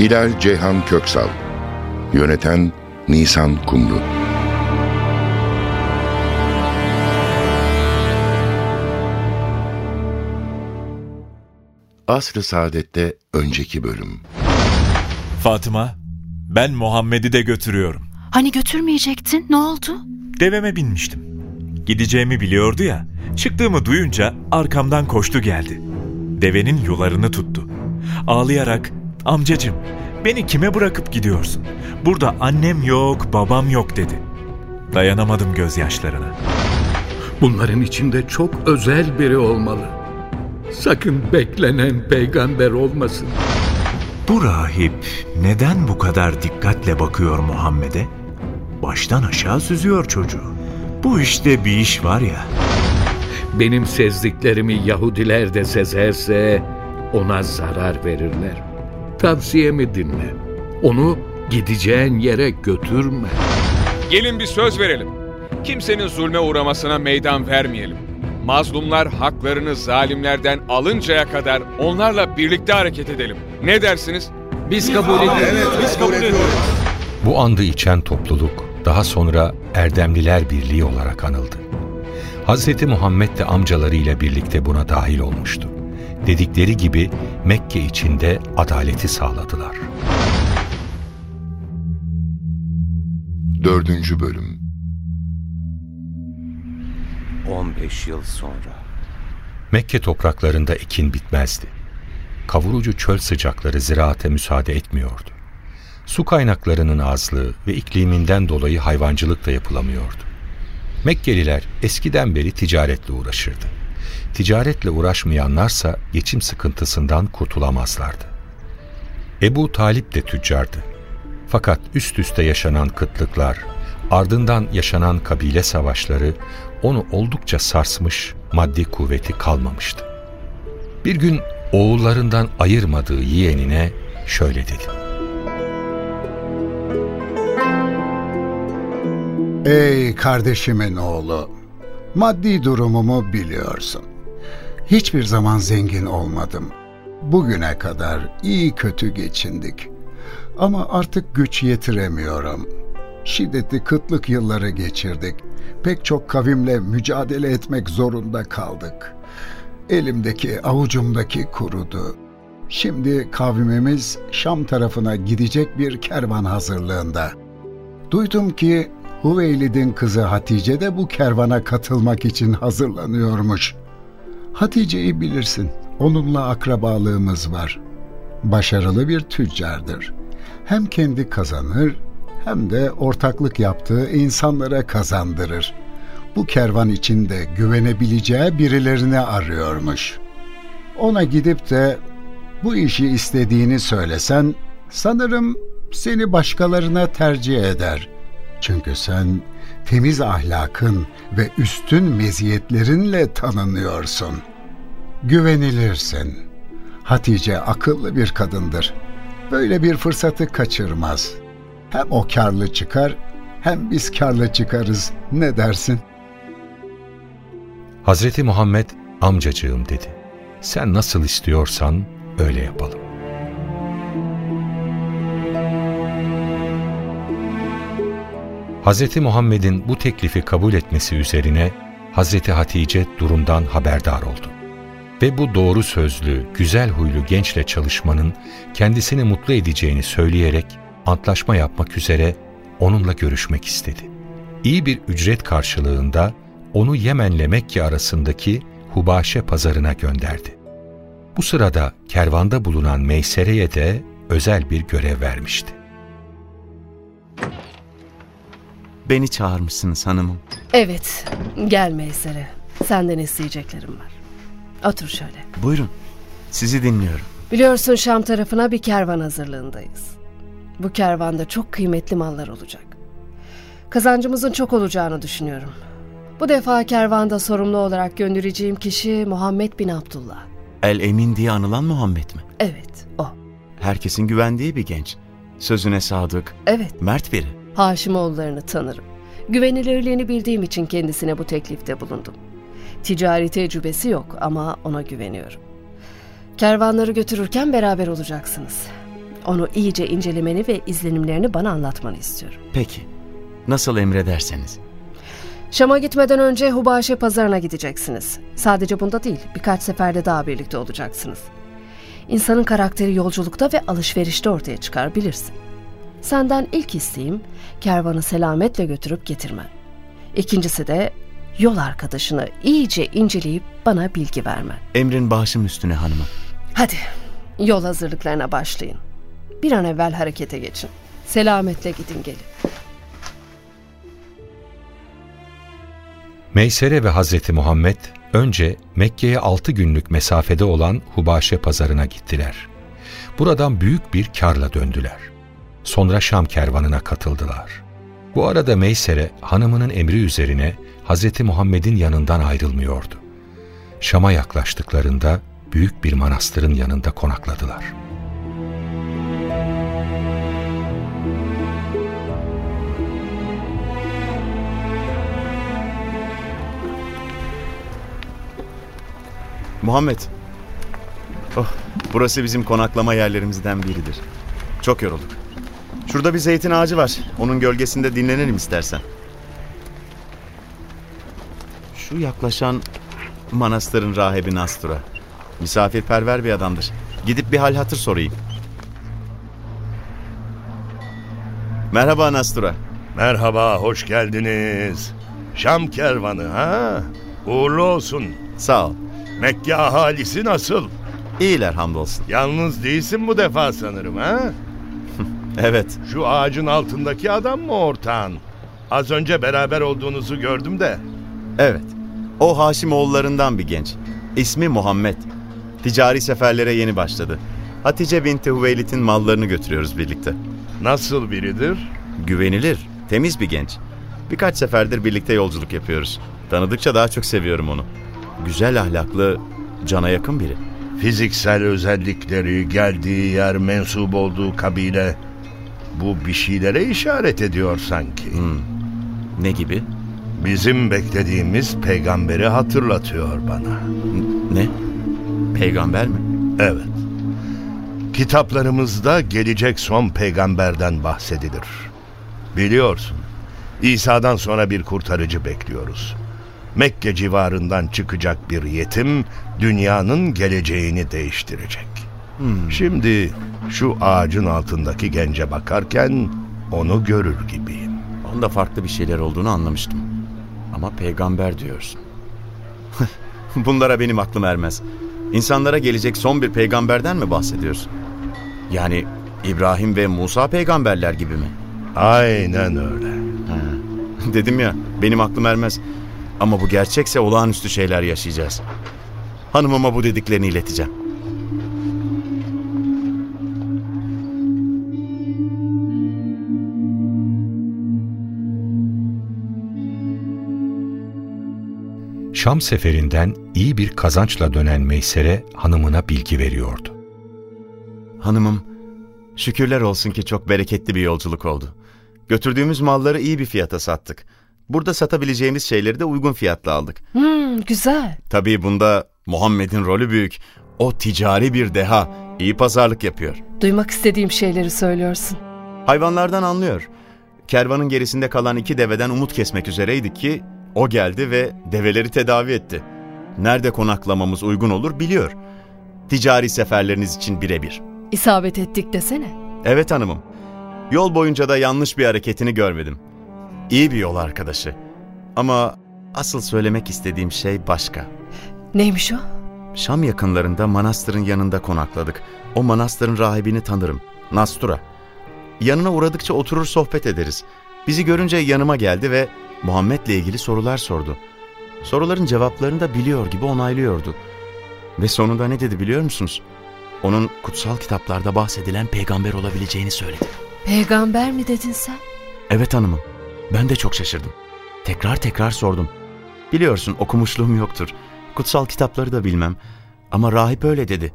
Hilal Ceyhan Köksal Yöneten Nisan Kumru Asr-ı Saadet'te önceki bölüm Fatıma, ben Muhammed'i de götürüyorum. Hani götürmeyecektin? Ne oldu? Deveme binmiştim. Gideceğimi biliyordu ya. Çıktığımı duyunca arkamdan koştu geldi. Devenin yularını tuttu. Ağlayarak, amcacım beni kime bırakıp gidiyorsun? Burada annem yok, babam yok dedi. Dayanamadım gözyaşlarına. Bunların içinde çok özel biri olmalı. Sakın beklenen peygamber olmasın. Bu rahip neden bu kadar dikkatle bakıyor Muhammed'e? Baştan aşağı süzüyor çocuğu. Bu işte bir iş var ya. Benim sezdiklerimi Yahudiler de sezerse ona zarar verirler. Tavsiyemi dinle. Onu gideceğin yere götürme. Gelin bir söz verelim. Kimsenin zulme uğramasına meydan vermeyelim. Mazlumlar haklarını zalimlerden alıncaya kadar onlarla birlikte hareket edelim. Ne dersiniz? Biz kabul ediyoruz. Bu andı içen topluluk daha sonra Erdemliler Birliği olarak anıldı. Hazreti Muhammed de amcalarıyla birlikte buna dahil olmuştu. Dedikleri gibi Mekke içinde adaleti sağladılar. Dördüncü Bölüm 15 yıl sonra. Mekke topraklarında ekin bitmezdi. Kavurucu çöl sıcakları ziraate müsaade etmiyordu. Su kaynaklarının azlığı ve ikliminden dolayı hayvancılık da yapılamıyordu. Mekkeliler eskiden beri ticaretle uğraşırdı. Ticaretle uğraşmayanlarsa geçim sıkıntısından kurtulamazlardı. Ebu Talip de tüccardı. Fakat üst üste yaşanan kıtlıklar, ardından yaşanan kabile savaşları onu oldukça sarsmış, maddi kuvveti kalmamıştı. Bir gün oğullarından ayırmadığı yeğenine şöyle dedi. Ey kardeşimin oğlu, maddi durumumu biliyorsun. Hiçbir zaman zengin olmadım. Bugüne kadar iyi kötü geçindik. Ama artık güç yetiremiyorum. Şiddetli kıtlık yılları geçirdik. Pek çok kavimle mücadele etmek zorunda kaldık. Elimdeki, avucumdaki kurudu. Şimdi kavmimiz Şam tarafına gidecek bir kervan hazırlığında. Duydum ki Huveylid'in kızı Hatice de bu kervana katılmak için hazırlanıyormuş. Hatice'yi bilirsin. Onunla akrabalığımız var. Başarılı bir tüccardır. Hem kendi kazanır hem de ortaklık yaptığı insanlara kazandırır. Bu kervan içinde güvenebileceği birilerini arıyormuş. Ona gidip de bu işi istediğini söylesen sanırım seni başkalarına tercih eder. Çünkü sen temiz ahlakın ve üstün meziyetlerinle tanınıyorsun. Güvenilirsin. Hatice akıllı bir kadındır. Böyle bir fırsatı kaçırmaz. Hem o karlı çıkar hem biz karlı çıkarız. Ne dersin? Hazreti Muhammed amcacığım dedi. Sen nasıl istiyorsan öyle yapalım. Hazreti Muhammed'in bu teklifi kabul etmesi üzerine Hazreti Hatice durumdan haberdar oldu. Ve bu doğru sözlü, güzel huylu gençle çalışmanın kendisini mutlu edeceğini söyleyerek antlaşma yapmak üzere onunla görüşmek istedi. İyi bir ücret karşılığında onu Yemen'le Mekke arasındaki Hubaşe pazarına gönderdi. Bu sırada kervanda bulunan Meysere'ye de özel bir görev vermişti. Beni çağırmışsınız hanımım. Evet, gel Meysere. Senden isteyeceklerim var. Otur şöyle. Buyurun. Sizi dinliyorum. Biliyorsun Şam tarafına bir kervan hazırlığındayız. Bu kervanda çok kıymetli mallar olacak. Kazancımızın çok olacağını düşünüyorum. Bu defa kervanda sorumlu olarak göndereceğim kişi Muhammed bin Abdullah. El Emin diye anılan Muhammed mi? Evet, o. Herkesin güvendiği bir genç. Sözüne sadık, Evet, mert biri. Haşimoğullarını tanırım. Güvenilirliğini bildiğim için kendisine bu teklifte bulundum. Ticari tecrübesi yok ama ona güveniyorum. Kervanları götürürken beraber olacaksınız. Onu iyice incelemeni ve izlenimlerini bana anlatmanı istiyorum. Peki, nasıl emrederseniz. Şam'a gitmeden önce Hubaşe pazarına gideceksiniz. Sadece bunda değil, birkaç seferde daha birlikte olacaksınız. İnsanın karakteri yolculukta ve alışverişte ortaya çıkar bilirsin. Senden ilk isteğim kervanı selametle götürüp getirmen. İkincisi de yol arkadaşını iyice inceleyip bana bilgi vermen. Emrin başım üstüne hanımım. Hadi yol hazırlıklarına başlayın. Bir an evvel harekete geçin. Selametle gidin gelin. Meysere ve Hazreti Muhammed önce Mekke'ye 6 günlük mesafede olan Hubaşe pazarına gittiler. Buradan büyük bir karla döndüler. Sonra Şam kervanına katıldılar. Bu arada Meysere hanımının emri üzerine Hazreti Muhammed'in yanından ayrılmıyordu. Şam'a yaklaştıklarında büyük bir manastırın yanında konakladılar. Muhammed. Oh, burası bizim konaklama yerlerimizden biridir. Çok yorulduk. Şurada bir zeytin ağacı var. Onun gölgesinde dinlenelim istersen. Şu yaklaşan manastırın rahibi Nastura. Misafirperver bir adamdır. Gidip bir hal hatır sorayım. Merhaba Nastura. Merhaba, hoş geldiniz. Şam kervanı ha? Uğurlu olsun. Sağ ol. Mekke ahalisi nasıl? İyiler hamdolsun. Yalnız değilsin bu defa sanırım ha? Evet. Şu ağacın altındaki adam mı ortağın? Az önce beraber olduğunuzu gördüm de. Evet. O Haşimoğullarından bir genç. İsmi Muhammed. Ticari seferlere yeni başladı. Hatice binti Hüveylit'in mallarını götürüyoruz birlikte. Nasıl biridir? Güvenilir, temiz bir genç. Birkaç seferdir birlikte yolculuk yapıyoruz. Tanıdıkça daha çok seviyorum onu. Güzel ahlaklı, cana yakın biri. Fiziksel özellikleri, geldiği yer, mensup olduğu kabile... Bu bir şeylere işaret ediyor sanki. Hmm. Ne gibi? Bizim beklediğimiz peygamberi hatırlatıyor bana. Ne? Peygamber mi? Evet. Kitaplarımızda gelecek son peygamberden bahsedilir. Biliyorsun, İsa'dan sonra bir kurtarıcı bekliyoruz. Mekke civarından çıkacak bir yetim dünyanın geleceğini değiştirecek. Hmm. Şimdi şu ağacın altındaki gence bakarken onu görür gibiyim. Onda farklı bir şeyler olduğunu anlamıştım. Ama peygamber diyorsun. Bunlara benim aklım ermez. İnsanlara gelecek son bir peygamberden mi bahsediyorsun? Yani İbrahim ve Musa peygamberler gibi mi? Aynen öyle. Ha. Dedim ya benim aklım ermez. Ama bu gerçekse olağanüstü şeyler yaşayacağız. Hanımıma bu dediklerini ileteceğim. Şam seferinden iyi bir kazançla dönen Meysere hanımına bilgi veriyordu. Hanımım, şükürler olsun ki çok bereketli bir yolculuk oldu. Götürdüğümüz malları iyi bir fiyata sattık. Burada satabileceğimiz şeyleri de uygun fiyatla aldık. Hmm, güzel. Tabii bunda Muhammed'in rolü büyük. O ticari bir deha, iyi pazarlık yapıyor. Duymak istediğim şeyleri söylüyorsun. Hayvanlardan anlıyor. Kervanın gerisinde kalan iki deveden umut kesmek üzereydik ki o geldi ve develeri tedavi etti. Nerede konaklamamız uygun olur biliyor. Ticari seferleriniz için birebir. İsabet ettik desene. Evet hanımım. Yol boyunca da yanlış bir hareketini görmedim. İyi bir yol arkadaşı. Ama asıl söylemek istediğim şey başka. Neymiş o? Şam yakınlarında manastırın yanında konakladık. O manastırın rahibini tanırım. Nastura. Yanına uğradıkça oturur sohbet ederiz. Bizi görünce yanıma geldi ve Muhammed'le ilgili sorular sordu. Soruların cevaplarını da biliyor gibi onaylıyordu. Ve sonunda ne dedi biliyor musunuz? onun kutsal kitaplarda bahsedilen peygamber olabileceğini söyledi. Peygamber mi dedin sen? Evet hanımım. Ben de çok şaşırdım. Tekrar tekrar sordum. Biliyorsun okumuşluğum yoktur. Kutsal kitapları da bilmem. Ama rahip öyle dedi.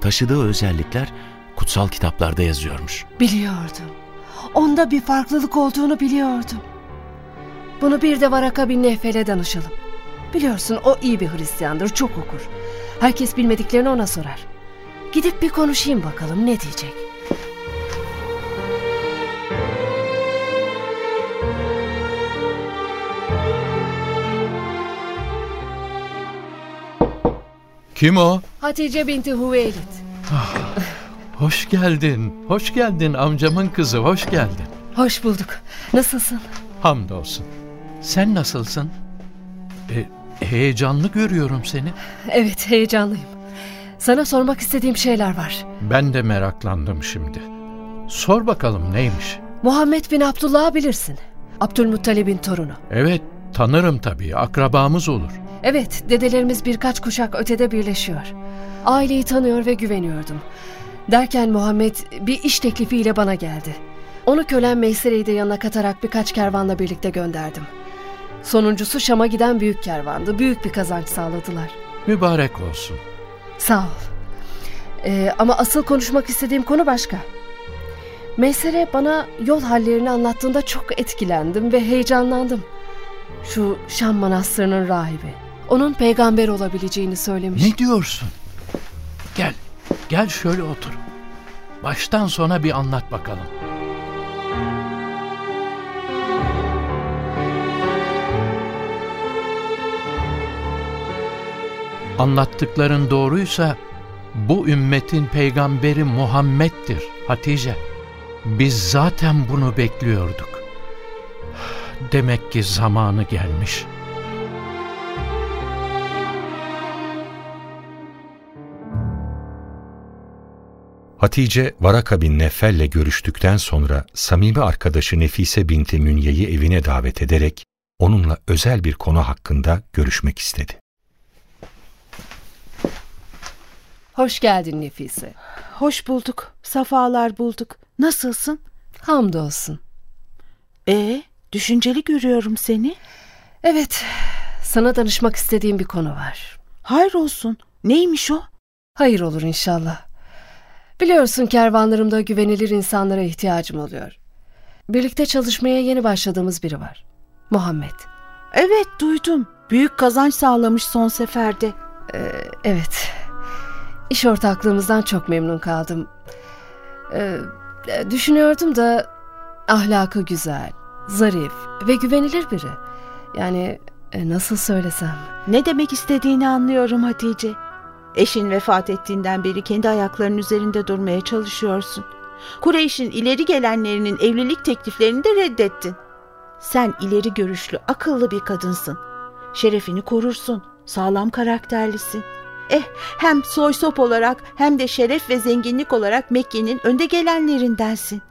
Taşıdığı özellikler kutsal kitaplarda yazıyormuş. Biliyordum. Onda bir farklılık olduğunu biliyordum. Bunu bir de Varaka bin Neffel'e danışalım. Biliyorsun o iyi bir Hristiyandır, çok okur. Herkes bilmediklerini ona sorar. Gidip bir konuşayım bakalım ne diyecek. Kim o? Hatice binti Hüveylid. Hoş geldin. Hoş geldin amcamın kızı. Hoş geldin. Hoş bulduk. Nasılsın? Hamdolsun. Sen nasılsın? E, heyecanlı görüyorum seni. Evet, heyecanlıyım. Sana sormak istediğim şeyler var. Ben de meraklandım şimdi. Sor bakalım neymiş? Muhammed bin Abdullah'ı bilirsin. Abdülmuttalib'in torunu. Evet, tanırım tabii. Akrabamız olur. Evet, dedelerimiz birkaç kuşak ötede birleşiyor. Aileyi tanıyor ve güveniyordum. Derken Muhammed bir iş teklifiyle bana geldi. Onu kölen Meysere'yi de yanına katarak birkaç kervanla birlikte gönderdim. Sonuncusu Şam'a giden büyük kervandı. Büyük bir kazanç sağladılar. Mübarek olsun. Sağ ol. Ee, ama asıl konuşmak istediğim konu başka. Meysere bana yol hallerini anlattığında çok etkilendim ve heyecanlandım. Şu Şam Manastırı'nın rahibi. Onun peygamber olabileceğini söylemiş. Ne diyorsun? Gel, gel şöyle otur. Baştan sona bir anlat bakalım. Anlattıkların doğruysa bu ümmetin peygamberi Muhammed'dir Hatice. Biz zaten bunu bekliyorduk. Demek ki zamanı gelmiş. Hatice, Varaka bin Neffel'le görüştükten sonra samimi arkadaşı Nefise binti Münye'yi evine davet ederek onunla özel bir konu hakkında görüşmek istedi. Hoş geldin Nefise. Hoş bulduk. Safalar bulduk. Nasılsın? Hamdolsun. Ee, düşünceli görüyorum seni. Evet, sana danışmak istediğim bir konu var. Hayır olsun. Neymiş o? Hayır olur inşallah. Biliyorsun kervanlarımda güvenilir insanlara ihtiyacım oluyor. Birlikte çalışmaya yeni başladığımız biri var. Muhammed. Evet duydum. Büyük kazanç sağlamış son seferde. Ee, evet. İş ortaklığımızdan çok memnun kaldım. Ee, düşünüyordum da ahlakı güzel, zarif ve güvenilir biri. Yani e, nasıl söylesem. Ne demek istediğini anlıyorum Hatice. Eşin vefat ettiğinden beri kendi ayaklarının üzerinde durmaya çalışıyorsun. Kureyş'in ileri gelenlerinin evlilik tekliflerini de reddettin. Sen ileri görüşlü, akıllı bir kadınsın. Şerefini korursun, sağlam karakterlisin. Eh, hem soy sop olarak hem de şeref ve zenginlik olarak Mekke'nin önde gelenlerindensin.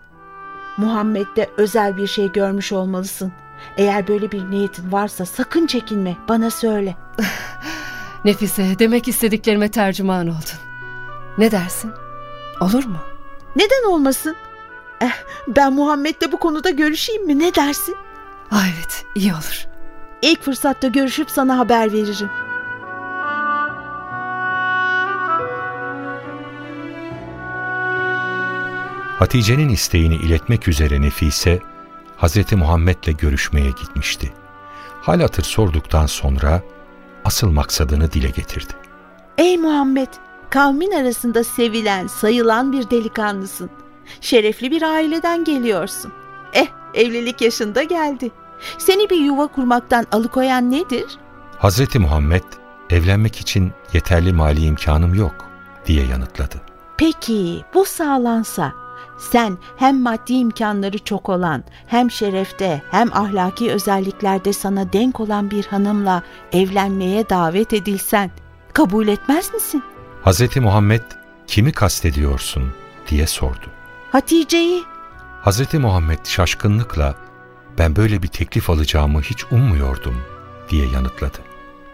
Muhammed'de özel bir şey görmüş olmalısın. Eğer böyle bir niyetin varsa sakın çekinme, bana söyle. Nefise, demek istediklerime tercüman oldun. Ne dersin? Olur mu? Neden olmasın? Eh, ben Muhammed'le bu konuda görüşeyim mi? Ne dersin? Ah evet, iyi olur. İlk fırsatta görüşüp sana haber veririm. Hatice'nin isteğini iletmek üzere Nefise, Hz. Muhammed'le görüşmeye gitmişti. Hal hatır sorduktan sonra asıl maksadını dile getirdi. Ey Muhammed, kavmin arasında sevilen, sayılan bir delikanlısın. Şerefli bir aileden geliyorsun. Eh, evlilik yaşında geldi. Seni bir yuva kurmaktan alıkoyan nedir? Hz. Muhammed, evlenmek için yeterli mali imkanım yok diye yanıtladı. Peki bu sağlansa sen hem maddi imkanları çok olan, hem şerefte, hem ahlaki özelliklerde sana denk olan bir hanımla evlenmeye davet edilsen kabul etmez misin? Hz. Muhammed kimi kastediyorsun diye sordu. Hatice'yi. Hz. Muhammed şaşkınlıkla ben böyle bir teklif alacağımı hiç ummuyordum diye yanıtladı.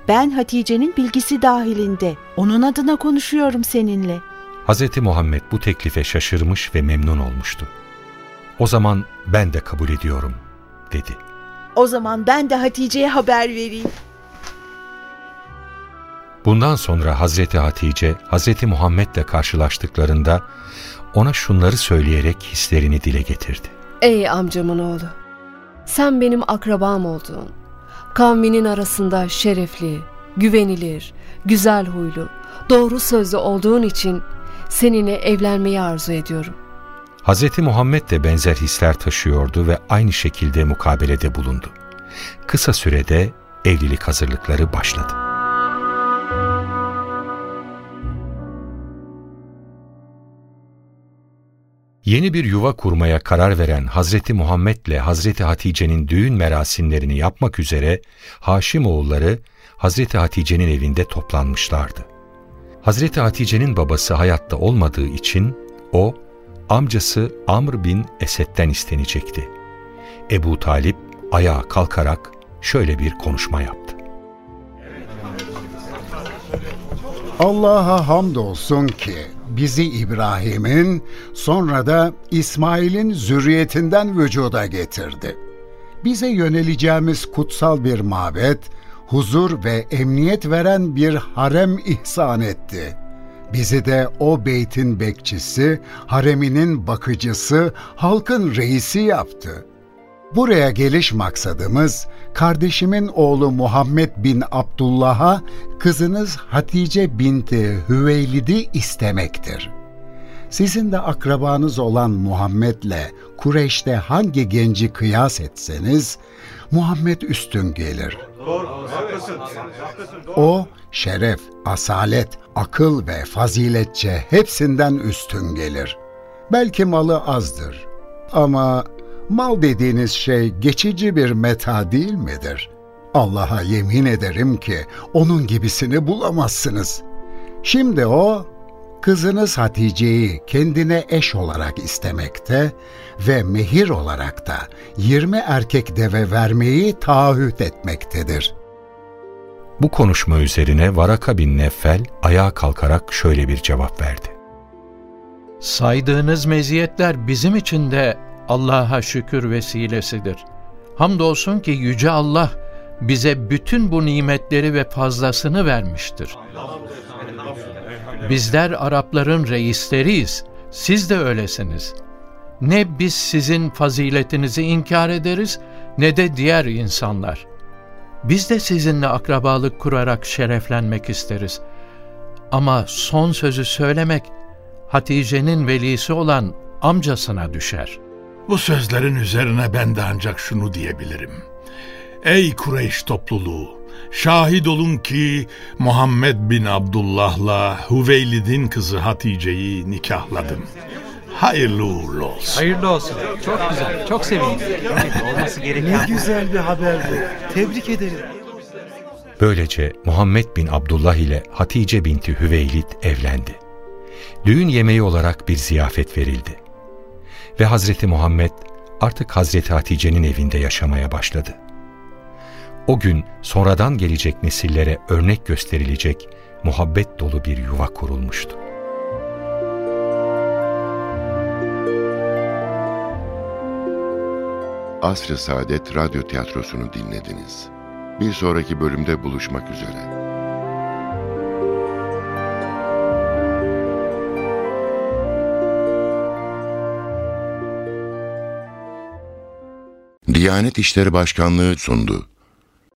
Ben Hatice'nin bilgisi dahilinde onun adına konuşuyorum seninle. Hz. Muhammed bu teklife şaşırmış ve memnun olmuştu. O zaman ben de kabul ediyorum dedi. O zaman ben de Hatice'ye haber vereyim. Bundan sonra Hazreti Hatice, Hazreti Muhammed'le karşılaştıklarında ona şunları söyleyerek hislerini dile getirdi. Ey amcamın oğlu, sen benim akrabam olduğun, kavminin arasında şerefli, güvenilir, güzel huylu, doğru sözlü olduğun için seninle evlenmeyi arzu ediyorum. Hazreti Muhammed de benzer hisler taşıyordu ve aynı şekilde mukabelede bulundu. Kısa sürede evlilik hazırlıkları başladı. Yeni bir yuva kurmaya karar veren Hazreti Muhammed ile Hazreti Hatice'nin düğün merasimlerini yapmak üzere Haşim oğulları Hazreti Hatice'nin evinde toplanmışlardı. Hazreti Hatice'nin babası hayatta olmadığı için o, amcası Amr bin Esed'den istenecekti. Ebu Talip ayağa kalkarak şöyle bir konuşma yaptı. Allah'a hamdolsun ki bizi İbrahim'in sonra da İsmail'in zürriyetinden vücuda getirdi. Bize yöneleceğimiz kutsal bir mabet, huzur ve emniyet veren bir harem ihsan etti. Bizi de o beytin bekçisi, hareminin bakıcısı, halkın reisi yaptı. Buraya geliş maksadımız kardeşimin oğlu Muhammed bin Abdullah'a kızınız Hatice binti Hüveylid'i istemektir. Sizin de akrabanız olan Muhammed'le Kureyş'te hangi genci kıyas etseniz Muhammed üstün gelir. O şeref, asalet, akıl ve faziletçe hepsinden üstün gelir. Belki malı azdır ama mal dediğiniz şey geçici bir meta değil midir? Allah'a yemin ederim ki onun gibisini bulamazsınız. Şimdi o kızınız Hatice'yi kendine eş olarak istemekte ve mehir olarak da 20 erkek deve vermeyi taahhüt etmektedir. Bu konuşma üzerine Varaka bin Neffel ayağa kalkarak şöyle bir cevap verdi. Saydığınız meziyetler bizim için de Allah'a şükür vesilesidir. Hamdolsun ki Yüce Allah bize bütün bu nimetleri ve fazlasını vermiştir. Bizler Arapların reisleriyiz, siz de öylesiniz. Ne biz sizin faziletinizi inkar ederiz ne de diğer insanlar. Biz de sizinle akrabalık kurarak şereflenmek isteriz. Ama son sözü söylemek Hatice'nin velisi olan amcasına düşer.'' Bu sözlerin üzerine ben de ancak şunu diyebilirim. Ey Kureyş topluluğu! Şahit olun ki Muhammed bin Abdullah'la Hüveylid'in kızı Hatice'yi nikahladım. Hayırlı uğurlu olsun. Hayırlı olsun. Çok güzel. Çok sevindim. Olması gereken. Ne güzel bir haberdi. Tebrik ederim. Böylece Muhammed bin Abdullah ile Hatice binti Hüveylid evlendi. Düğün yemeği olarak bir ziyafet verildi ve Hazreti Muhammed artık Hazreti Hatice'nin evinde yaşamaya başladı. O gün sonradan gelecek nesillere örnek gösterilecek muhabbet dolu bir yuva kurulmuştu. Asr-ı Saadet Radyo Tiyatrosu'nu dinlediniz. Bir sonraki bölümde buluşmak üzere. Diyanet İşleri Başkanlığı sundu.